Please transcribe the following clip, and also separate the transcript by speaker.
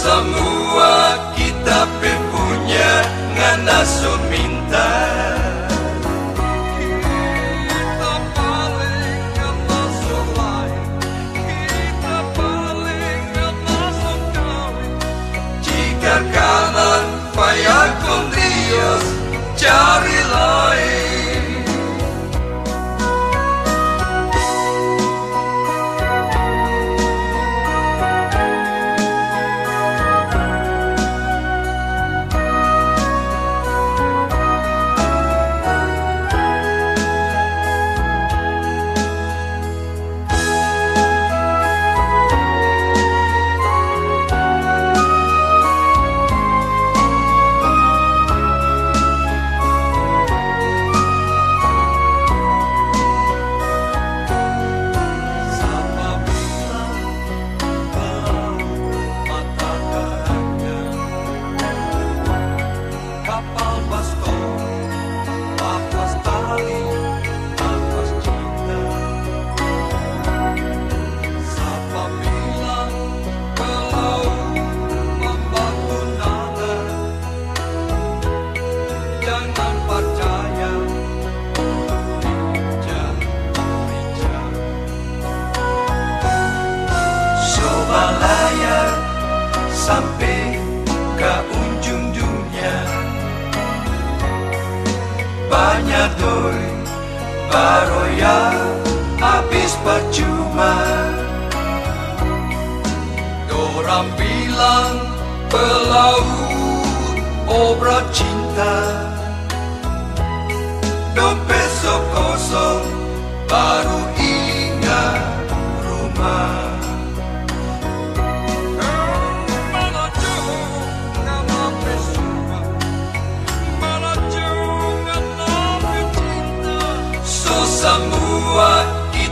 Speaker 1: semua
Speaker 2: kita
Speaker 1: punya nganasun. Baru ya habis percuma. Orang bilang pelaut obra cinta. Dompet